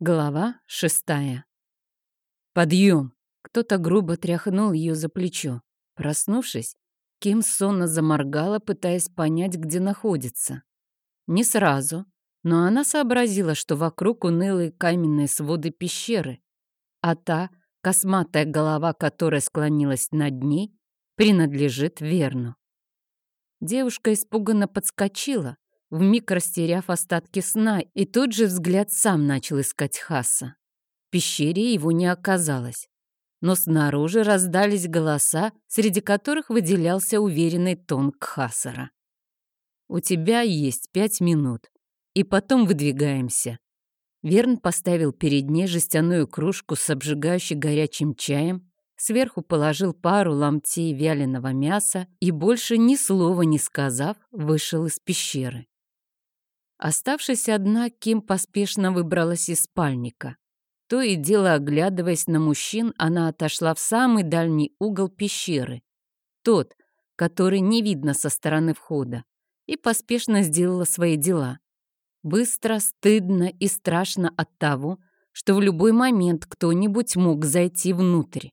Глава шестая. «Подъем!» Кто-то грубо тряхнул ее за плечо. Проснувшись, Ким сонно заморгала, пытаясь понять, где находится. Не сразу, но она сообразила, что вокруг унылые каменные своды пещеры, а та, косматая голова которой склонилась над ней, принадлежит Верну. Девушка испуганно подскочила, вмиг растеряв остатки сна, и тут же взгляд сам начал искать Хаса. В пещере его не оказалось. Но снаружи раздались голоса, среди которых выделялся уверенный тон Кхасара. «У тебя есть пять минут, и потом выдвигаемся». Верн поставил перед ней жестяную кружку с обжигающей горячим чаем, сверху положил пару ломтей вяленого мяса и, больше ни слова не сказав, вышел из пещеры. Оставшись одна, Ким поспешно выбралась из спальника. То и дело, оглядываясь на мужчин, она отошла в самый дальний угол пещеры. Тот, который не видно со стороны входа, и поспешно сделала свои дела. Быстро, стыдно и страшно от того, что в любой момент кто-нибудь мог зайти внутрь.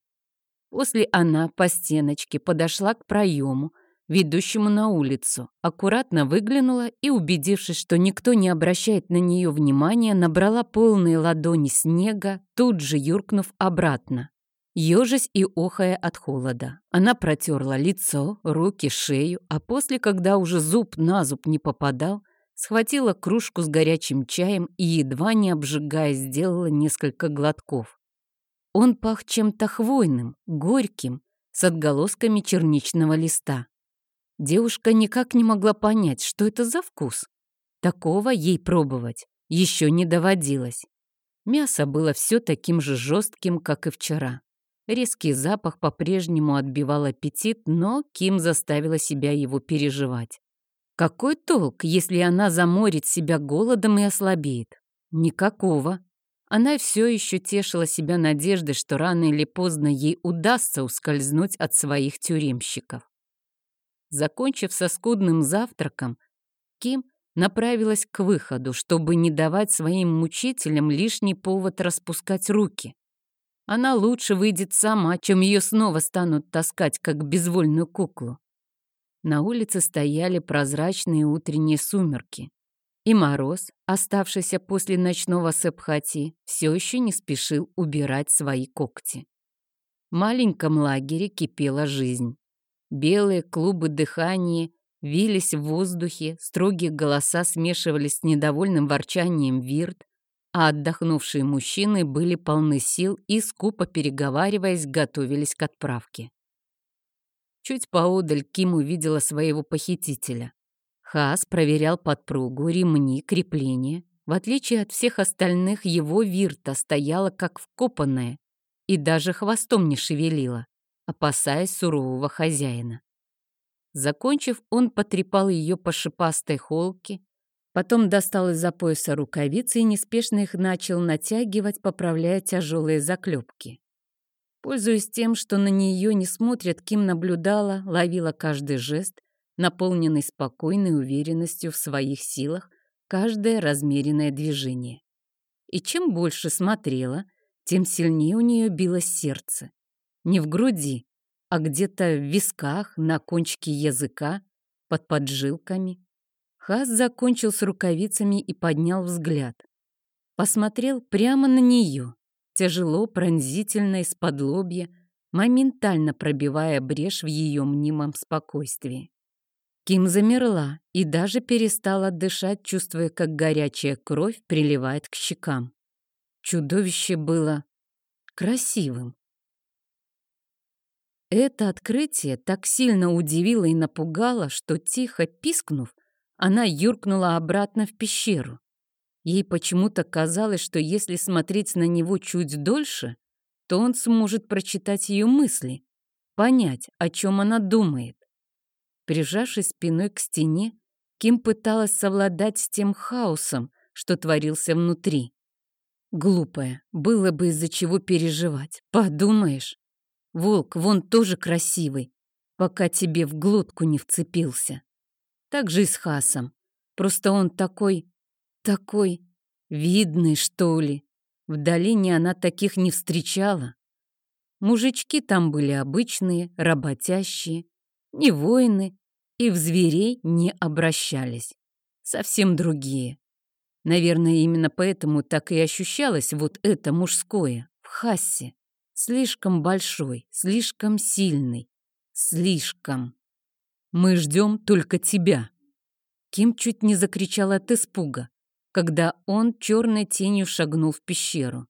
После она по стеночке подошла к проему, ведущему на улицу, аккуратно выглянула и, убедившись, что никто не обращает на нее внимания, набрала полные ладони снега, тут же юркнув обратно. Ежась и охая от холода. Она протерла лицо, руки, шею, а после, когда уже зуб на зуб не попадал, схватила кружку с горячим чаем и, едва не обжигая, сделала несколько глотков. Он пах чем-то хвойным, горьким, с отголосками черничного листа. Девушка никак не могла понять, что это за вкус. Такого ей пробовать еще не доводилось. Мясо было все таким же жестким, как и вчера. Резкий запах по-прежнему отбивал аппетит, но Ким заставила себя его переживать. Какой толк, если она заморит себя голодом и ослабеет? Никакого. Она все еще тешила себя надеждой, что рано или поздно ей удастся ускользнуть от своих тюремщиков. Закончив со скудным завтраком, Ким направилась к выходу, чтобы не давать своим мучителям лишний повод распускать руки. Она лучше выйдет сама, чем ее снова станут таскать, как безвольную куклу. На улице стояли прозрачные утренние сумерки. И мороз, оставшийся после ночного сепхати, все еще не спешил убирать свои когти. В маленьком лагере кипела жизнь. Белые клубы дыхания вились в воздухе, строгие голоса смешивались с недовольным ворчанием вирт, а отдохнувшие мужчины были полны сил и, скупо переговариваясь, готовились к отправке. Чуть поодаль Ким увидела своего похитителя. Хас проверял подпругу, ремни, крепления. В отличие от всех остальных, его вирта стояла как вкопанная и даже хвостом не шевелила опасаясь сурового хозяина. Закончив, он потрепал ее по шипастой холке, потом достал из-за пояса рукавицы и неспешно их начал натягивать, поправляя тяжелые заклепки. Пользуясь тем, что на нее не смотрят, Ким наблюдала, ловила каждый жест, наполненный спокойной уверенностью в своих силах, каждое размеренное движение. И чем больше смотрела, тем сильнее у нее билось сердце. Не в груди, а где-то в висках, на кончике языка, под поджилками. Хас закончил с рукавицами и поднял взгляд. Посмотрел прямо на нее, тяжело, пронзительно, из-под лобья, моментально пробивая брешь в ее мнимом спокойствии. Ким замерла и даже перестала дышать, чувствуя, как горячая кровь приливает к щекам. Чудовище было красивым. Это открытие так сильно удивило и напугало, что, тихо пискнув, она юркнула обратно в пещеру. Ей почему-то казалось, что если смотреть на него чуть дольше, то он сможет прочитать ее мысли, понять, о чем она думает. Прижавшись спиной к стене, Ким пыталась совладать с тем хаосом, что творился внутри. Глупая, было бы из-за чего переживать, подумаешь. Волк вон тоже красивый, пока тебе в глотку не вцепился. Так же и с Хасом. Просто он такой, такой видный, что ли. В долине она таких не встречала. Мужички там были обычные, работящие, не воины и в зверей не обращались. Совсем другие. Наверное, именно поэтому так и ощущалось вот это мужское в Хассе. Слишком большой, слишком сильный, слишком. Мы ждем только тебя. Ким чуть не закричал от испуга, когда он черной тенью шагнул в пещеру.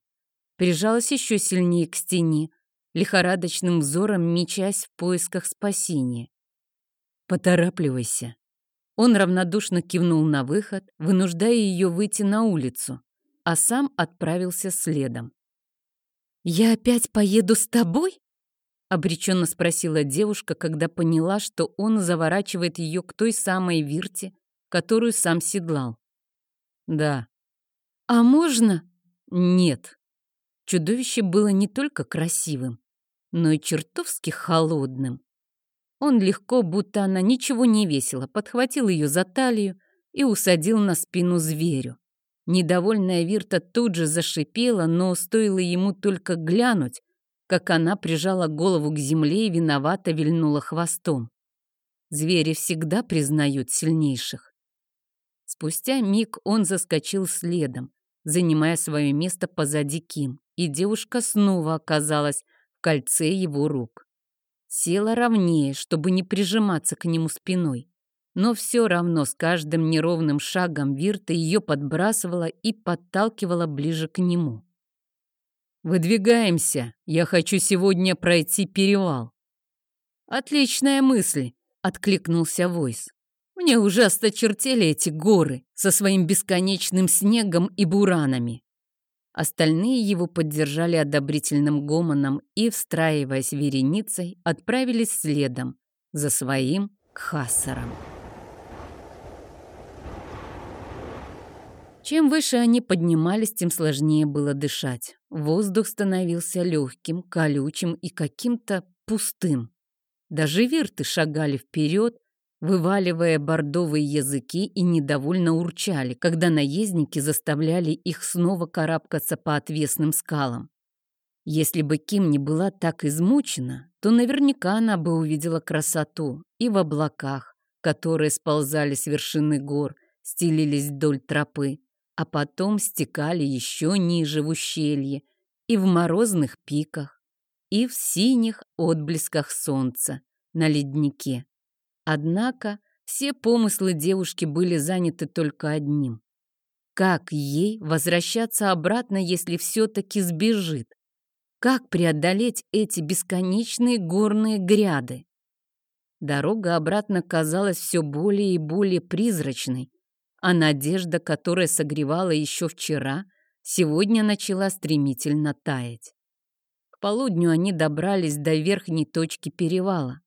Прижалась еще сильнее к стене, лихорадочным взором мечась в поисках спасения. «Поторапливайся». Он равнодушно кивнул на выход, вынуждая ее выйти на улицу, а сам отправился следом. «Я опять поеду с тобой?» — обреченно спросила девушка, когда поняла, что он заворачивает ее к той самой вирте, которую сам седлал. «Да». «А можно?» «Нет». Чудовище было не только красивым, но и чертовски холодным. Он легко, будто она ничего не весила, подхватил ее за талию и усадил на спину зверю. Недовольная Вирта тут же зашипела, но стоило ему только глянуть, как она прижала голову к земле и виновато вильнула хвостом. Звери всегда признают сильнейших. Спустя миг он заскочил следом, занимая свое место позади Ким, и девушка снова оказалась в кольце его рук. Села ровнее, чтобы не прижиматься к нему спиной. Но все равно с каждым неровным шагом Вирта ее подбрасывала и подталкивала ближе к нему. «Выдвигаемся. Я хочу сегодня пройти перевал». «Отличная мысль», — откликнулся Войс. «Мне ужасно чертели эти горы со своим бесконечным снегом и буранами. Остальные его поддержали одобрительным гомоном и, встраиваясь вереницей, отправились следом за своим кхасаром. Чем выше они поднимались, тем сложнее было дышать. Воздух становился легким, колючим и каким-то пустым. Даже вирты шагали вперед, вываливая бордовые языки и недовольно урчали, когда наездники заставляли их снова карабкаться по отвесным скалам. Если бы Ким не была так измучена, то наверняка она бы увидела красоту и в облаках, которые сползали с вершины гор, стелились вдоль тропы, а потом стекали еще ниже в ущелье, и в морозных пиках, и в синих отблесках солнца на леднике. Однако все помыслы девушки были заняты только одним. Как ей возвращаться обратно, если все-таки сбежит? Как преодолеть эти бесконечные горные гряды? Дорога обратно казалась все более и более призрачной, а надежда, которая согревала еще вчера, сегодня начала стремительно таять. К полудню они добрались до верхней точки перевала.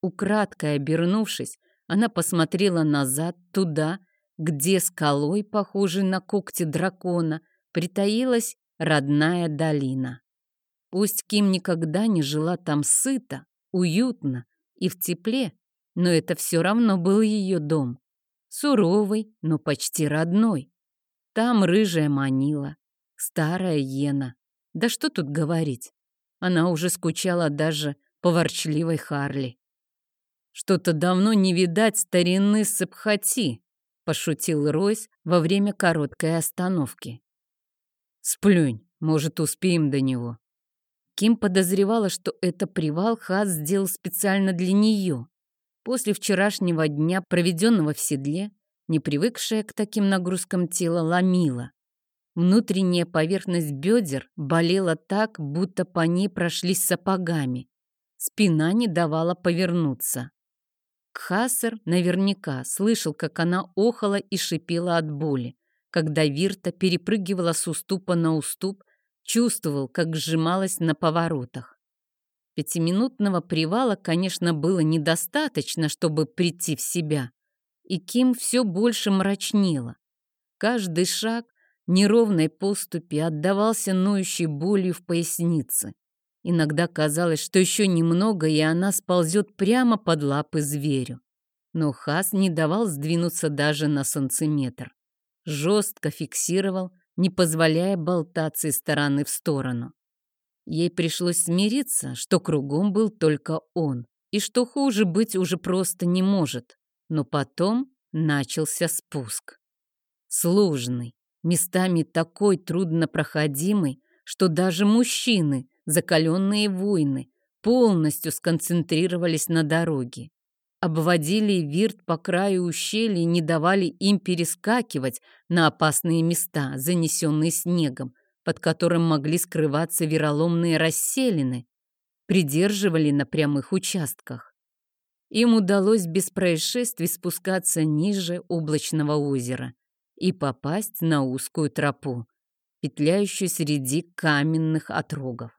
Украдкой обернувшись, она посмотрела назад, туда, где скалой, похожей на когти дракона, притаилась родная долина. Пусть Ким никогда не жила там сыто, уютно и в тепле, но это все равно был ее дом. Суровый, но почти родной. Там рыжая манила, старая Ена. Да что тут говорить? Она уже скучала даже по ворчливой Харли. Что-то давно не видать старины Сапхати, пошутил Ройс во время короткой остановки. Сплюнь, может, успеем до него. Ким подозревала, что это привал Хас сделал специально для нее. После вчерашнего дня, проведенного в седле, не привыкшая к таким нагрузкам тело ломила. Внутренняя поверхность бедер болела так, будто по ней прошлись сапогами. Спина не давала повернуться. Кхасер наверняка слышал, как она охала и шипела от боли, когда Вирта перепрыгивала с уступа на уступ, чувствовал, как сжималась на поворотах. Пятиминутного привала, конечно, было недостаточно, чтобы прийти в себя. И Ким все больше мрачнела. Каждый шаг неровной поступи отдавался ноющей болью в пояснице. Иногда казалось, что еще немного, и она сползет прямо под лапы зверю. Но Хас не давал сдвинуться даже на сантиметр. Жестко фиксировал, не позволяя болтаться из стороны в сторону. Ей пришлось смириться, что кругом был только он, и что хуже быть уже просто не может. Но потом начался спуск. Сложный, местами такой труднопроходимый, что даже мужчины, закаленные воины, полностью сконцентрировались на дороге. Обводили вирт по краю ущелья и не давали им перескакивать на опасные места, занесенные снегом, под которым могли скрываться вероломные расселины, придерживали на прямых участках. Им удалось без происшествий спускаться ниже облачного озера и попасть на узкую тропу, петляющую среди каменных отрогов.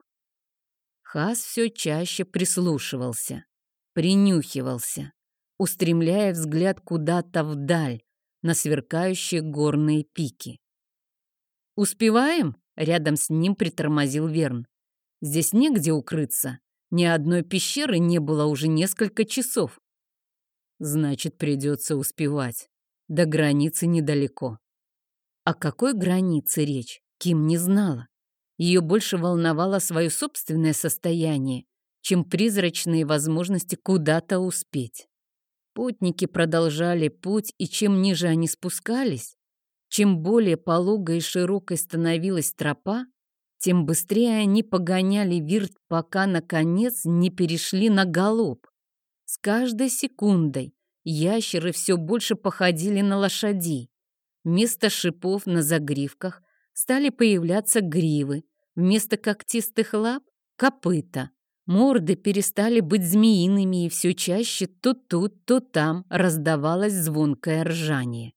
Хас все чаще прислушивался, принюхивался, устремляя взгляд куда-то вдаль, на сверкающие горные пики. «Успеваем?» — рядом с ним притормозил Верн. «Здесь негде укрыться. Ни одной пещеры не было уже несколько часов». «Значит, придется успевать. До границы недалеко». О какой границе речь, Ким не знала. Ее больше волновало свое собственное состояние, чем призрачные возможности куда-то успеть. Путники продолжали путь, и чем ниже они спускались, чем более пологой и широкой становилась тропа, тем быстрее они погоняли вирт, пока, наконец, не перешли на галоп. С каждой секундой ящеры все больше походили на лошадей. Вместо шипов на загривках стали появляться гривы, вместо когтистых лап — копыта. Морды перестали быть змеиными, и все чаще то тут, то там раздавалось звонкое ржание.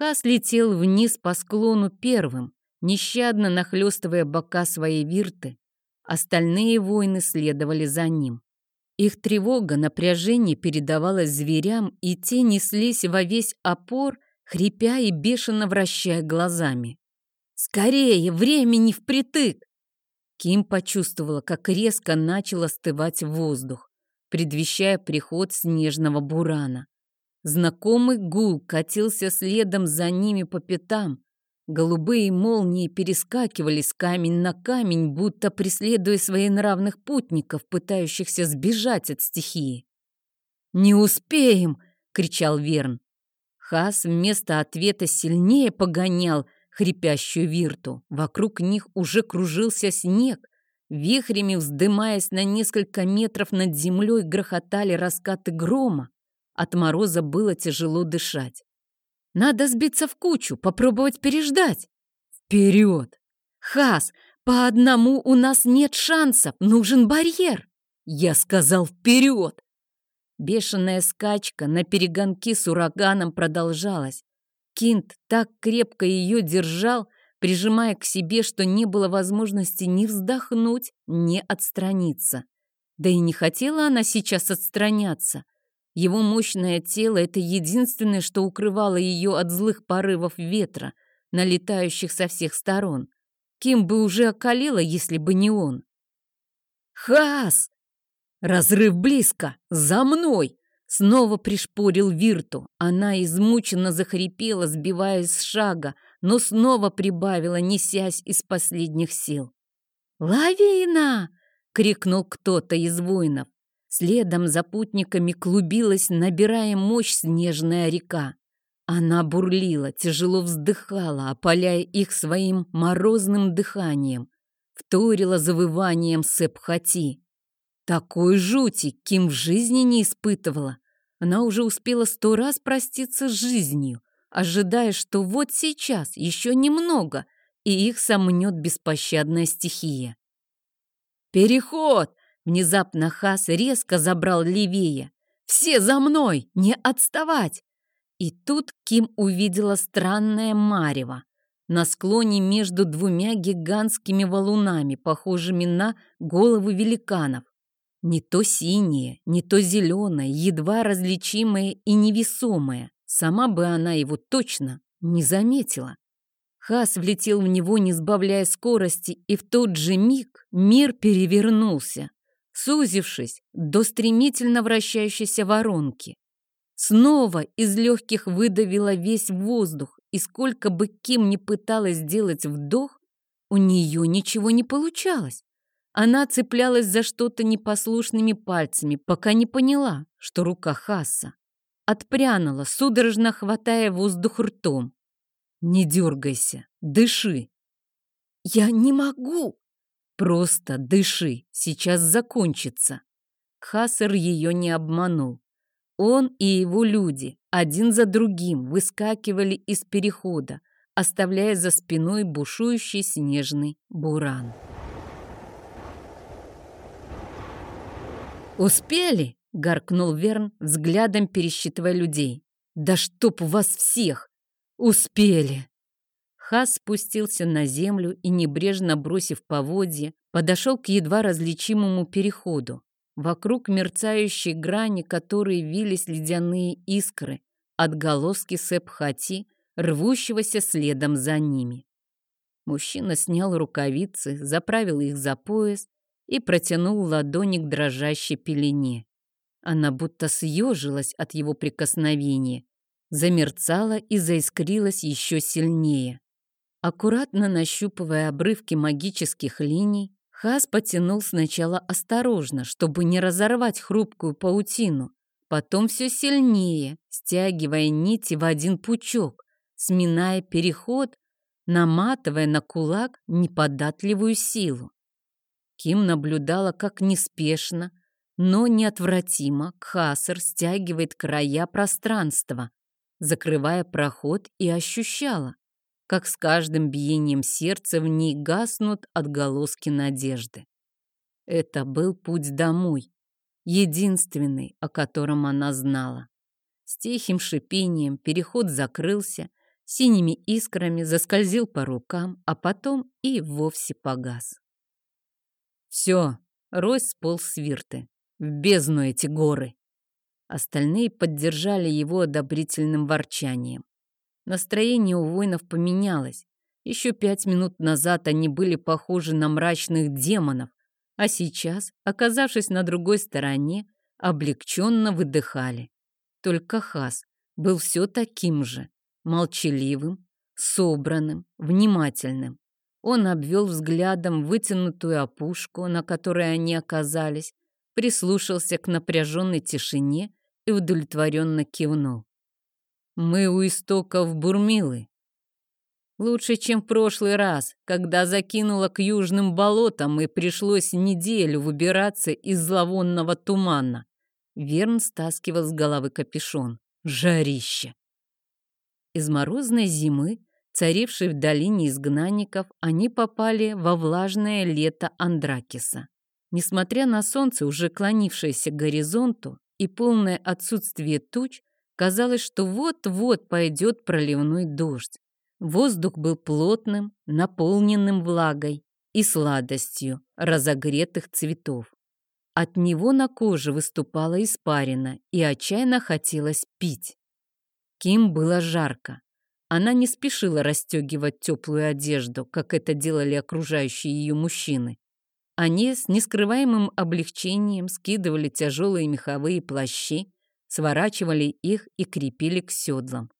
Хас летел вниз по склону первым, нещадно нахлестывая бока своей вирты. Остальные воины следовали за ним. Их тревога, напряжение передавалось зверям, и те неслись во весь опор, хрипя и бешено вращая глазами. «Скорее! Времени впритык!» Ким почувствовала, как резко начал остывать воздух, предвещая приход снежного бурана. Знакомый гул катился следом за ними по пятам. Голубые молнии перескакивали с камень на камень, будто преследуя своенравных путников, пытающихся сбежать от стихии. «Не успеем!» — кричал Верн. Хас вместо ответа сильнее погонял — хрипящую вирту. Вокруг них уже кружился снег. Вихрями вздымаясь на несколько метров над землей, грохотали раскаты грома. От мороза было тяжело дышать. Надо сбиться в кучу, попробовать переждать. Вперед! Хас, по одному у нас нет шансов, нужен барьер. Я сказал вперед! Бешеная скачка на перегонки с ураганом продолжалась. Кинт так крепко ее держал, прижимая к себе, что не было возможности ни вздохнуть, ни отстраниться. Да и не хотела она сейчас отстраняться. Его мощное тело — это единственное, что укрывало ее от злых порывов ветра, налетающих со всех сторон. Кем бы уже околела, если бы не он. «Хас! Разрыв близко! За мной!» Снова пришпорил Вирту. Она измученно захрипела, сбиваясь с шага, но снова прибавила, несясь из последних сил. «Лавина!» — крикнул кто-то из воинов. Следом за путниками клубилась, набирая мощь снежная река. Она бурлила, тяжело вздыхала, опаляя их своим морозным дыханием, вторила завыванием Сепхати. Такой жути Ким в жизни не испытывала. Она уже успела сто раз проститься с жизнью, ожидая, что вот сейчас еще немного, и их сомнет беспощадная стихия. «Переход!» — внезапно Хас резко забрал левее. «Все за мной! Не отставать!» И тут Ким увидела странное марево на склоне между двумя гигантскими валунами, похожими на головы великанов. Не то синее, не то зеленое, едва различимое и невесомое. Сама бы она его точно не заметила. Хас влетел в него, не сбавляя скорости, и в тот же миг мир перевернулся, сузившись до стремительно вращающейся воронки. Снова из легких выдавило весь воздух, и сколько бы Ким ни пыталась сделать вдох, у нее ничего не получалось. Она цеплялась за что-то непослушными пальцами, пока не поняла, что рука Хасса. Отпрянула, судорожно хватая воздух ртом. «Не дергайся, дыши!» «Я не могу!» «Просто дыши, сейчас закончится!» Хассер ее не обманул. Он и его люди один за другим выскакивали из перехода, оставляя за спиной бушующий снежный буран. «Успели?» — горкнул Верн, взглядом пересчитывая людей. «Да чтоб вас всех! Успели!» Хас спустился на землю и, небрежно бросив поводья, подошел к едва различимому переходу. Вокруг мерцающей грани, которой вились ледяные искры, отголоски Сепхати, рвущегося следом за ними. Мужчина снял рукавицы, заправил их за пояс и протянул ладони к дрожащей пелене. Она будто съежилась от его прикосновения, замерцала и заискрилась еще сильнее. Аккуратно нащупывая обрывки магических линий, Хас потянул сначала осторожно, чтобы не разорвать хрупкую паутину, потом все сильнее, стягивая нити в один пучок, сминая переход, наматывая на кулак неподатливую силу. Ким наблюдала, как неспешно, но неотвратимо Кхасар стягивает края пространства, закрывая проход и ощущала, как с каждым биением сердца в ней гаснут отголоски надежды. Это был путь домой, единственный, о котором она знала. С тихим шипением переход закрылся, синими искрами заскользил по рукам, а потом и вовсе погас. Все, Ройс сполз с вирты. В бездну эти горы. Остальные поддержали его одобрительным ворчанием. Настроение у воинов поменялось. Еще пять минут назад они были похожи на мрачных демонов, а сейчас, оказавшись на другой стороне, облегченно выдыхали. Только Хас был все таким же, молчаливым, собранным, внимательным. Он обвел взглядом вытянутую опушку, на которой они оказались, прислушался к напряженной тишине и удовлетворенно кивнул. «Мы у истоков Бурмилы. Лучше, чем в прошлый раз, когда закинула к южным болотам и пришлось неделю выбираться из зловонного тумана». Верн стаскивал с головы капюшон. Жарище! Из морозной зимы царившей в долине изгнанников, они попали во влажное лето Андракиса. Несмотря на солнце, уже клонившееся к горизонту, и полное отсутствие туч, казалось, что вот-вот пойдет проливной дождь. Воздух был плотным, наполненным влагой и сладостью разогретых цветов. От него на коже выступала испарина, и отчаянно хотелось пить. Ким было жарко. Она не спешила расстегивать теплую одежду, как это делали окружающие ее мужчины. Они с нескрываемым облегчением скидывали тяжелые меховые плащи, сворачивали их и крепили к седлам.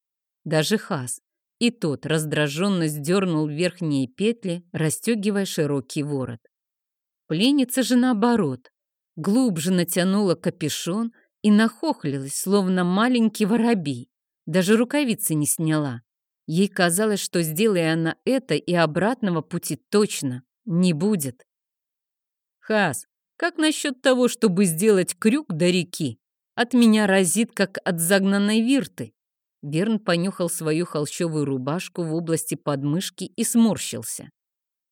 Даже Хас, и тот раздраженно сдернул верхние петли, расстегивая широкий ворот. Пленница же наоборот, глубже натянула капюшон и нахохлилась, словно маленький воробей. Даже рукавицы не сняла. Ей казалось, что сделая она это, и обратного пути точно не будет. «Хас, как насчет того, чтобы сделать крюк до реки? От меня разит, как от загнанной вирты». Верн понюхал свою холщовую рубашку в области подмышки и сморщился.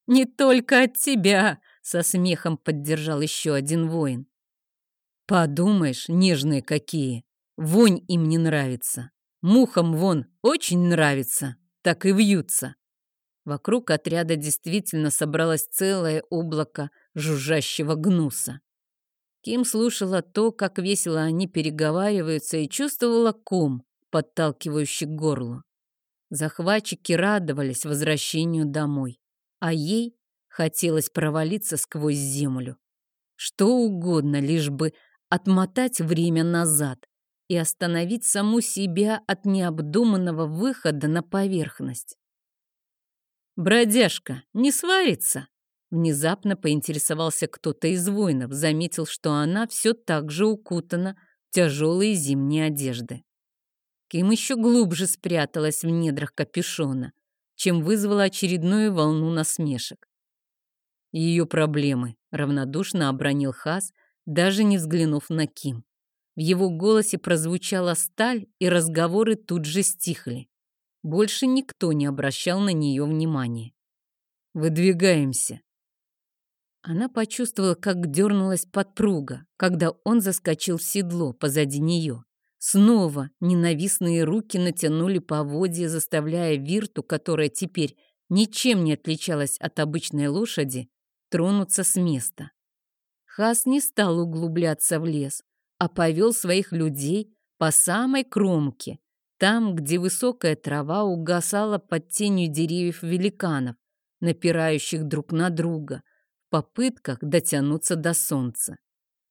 «Не только от тебя!» — со смехом поддержал еще один воин. «Подумаешь, нежные какие! Вонь им не нравится!» Мухам вон очень нравится, так и вьются. Вокруг отряда действительно собралось целое облако жужжащего гнуса. Ким слушала то, как весело они переговариваются, и чувствовала ком, подталкивающий к горлу. Захватчики радовались возвращению домой, а ей хотелось провалиться сквозь землю. Что угодно, лишь бы отмотать время назад, и остановить саму себя от необдуманного выхода на поверхность. «Бродяжка, не сварится?» Внезапно поинтересовался кто-то из воинов, заметил, что она все так же укутана в тяжелые зимние одежды. Ким еще глубже спряталась в недрах капюшона, чем вызвала очередную волну насмешек. Ее проблемы равнодушно обронил Хас, даже не взглянув на Ким. В его голосе прозвучала сталь, и разговоры тут же стихли. Больше никто не обращал на нее внимания. «Выдвигаемся». Она почувствовала, как дернулась подпруга, когда он заскочил в седло позади нее. Снова ненавистные руки натянули поводья, заставляя Вирту, которая теперь ничем не отличалась от обычной лошади, тронуться с места. Хас не стал углубляться в лес, а повел своих людей по самой кромке, там, где высокая трава угасала под тенью деревьев великанов, напирающих друг на друга, попытках дотянуться до солнца.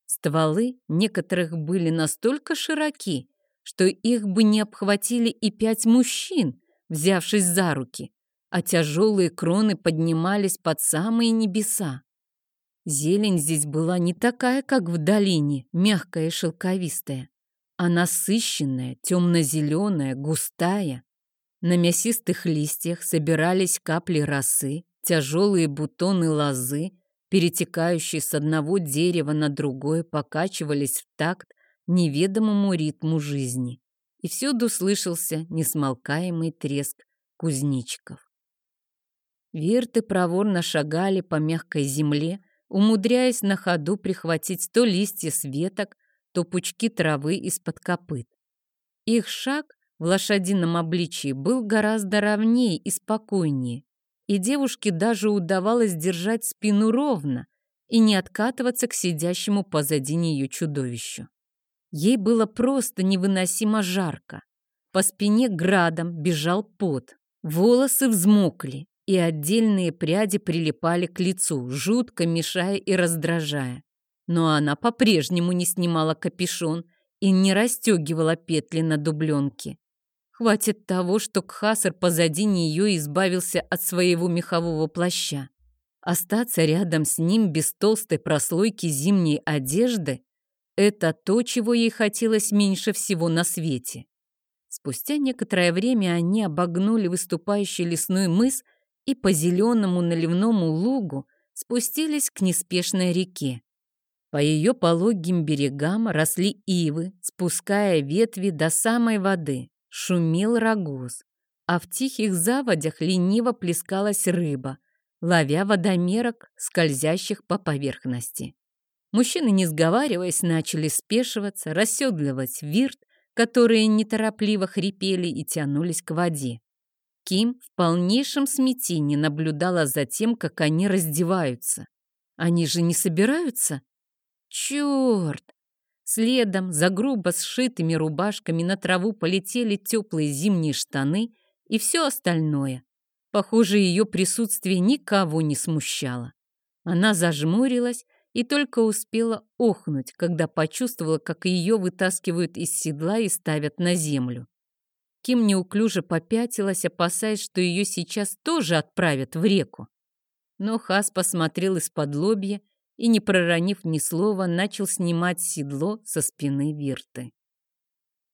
Стволы некоторых были настолько широки, что их бы не обхватили и пять мужчин, взявшись за руки, а тяжелые кроны поднимались под самые небеса. Зелень здесь была не такая, как в долине, мягкая и шелковистая, а насыщенная, темно-зеленая, густая. На мясистых листьях собирались капли росы, тяжелые бутоны лозы, перетекающие с одного дерева на другое, покачивались в такт неведомому ритму жизни. И всюду слышался несмолкаемый треск кузничиков. Верты проворно шагали по мягкой земле, умудряясь на ходу прихватить то листья с веток, то пучки травы из-под копыт. Их шаг в лошадином обличии был гораздо ровнее и спокойнее, и девушке даже удавалось держать спину ровно и не откатываться к сидящему позади нее чудовищу. Ей было просто невыносимо жарко. По спине градом бежал пот, волосы взмокли, и отдельные пряди прилипали к лицу, жутко мешая и раздражая. Но она по-прежнему не снимала капюшон и не расстегивала петли на дубленке. Хватит того, что Кхасар позади нее избавился от своего мехового плаща. Остаться рядом с ним без толстой прослойки зимней одежды – это то, чего ей хотелось меньше всего на свете. Спустя некоторое время они обогнули выступающий лесной мыс и по зеленому наливному лугу спустились к неспешной реке. По ее пологим берегам росли ивы, спуская ветви до самой воды шумел рогоз, а в тихих заводях лениво плескалась рыба, ловя водомерок, скользящих по поверхности. Мужчины, не сговариваясь, начали спешиваться, расседливать вирт, которые неторопливо хрипели и тянулись к воде. Ким в полнейшем смятении наблюдала за тем, как они раздеваются. Они же не собираются? Черт! Следом за грубо сшитыми рубашками на траву полетели теплые зимние штаны и все остальное. Похоже, ее присутствие никого не смущало. Она зажмурилась и только успела охнуть, когда почувствовала, как ее вытаскивают из седла и ставят на землю. Ким неуклюже попятилась, опасаясь, что ее сейчас тоже отправят в реку. Но Хас посмотрел из-под лобья и, не проронив ни слова, начал снимать седло со спины Вирты.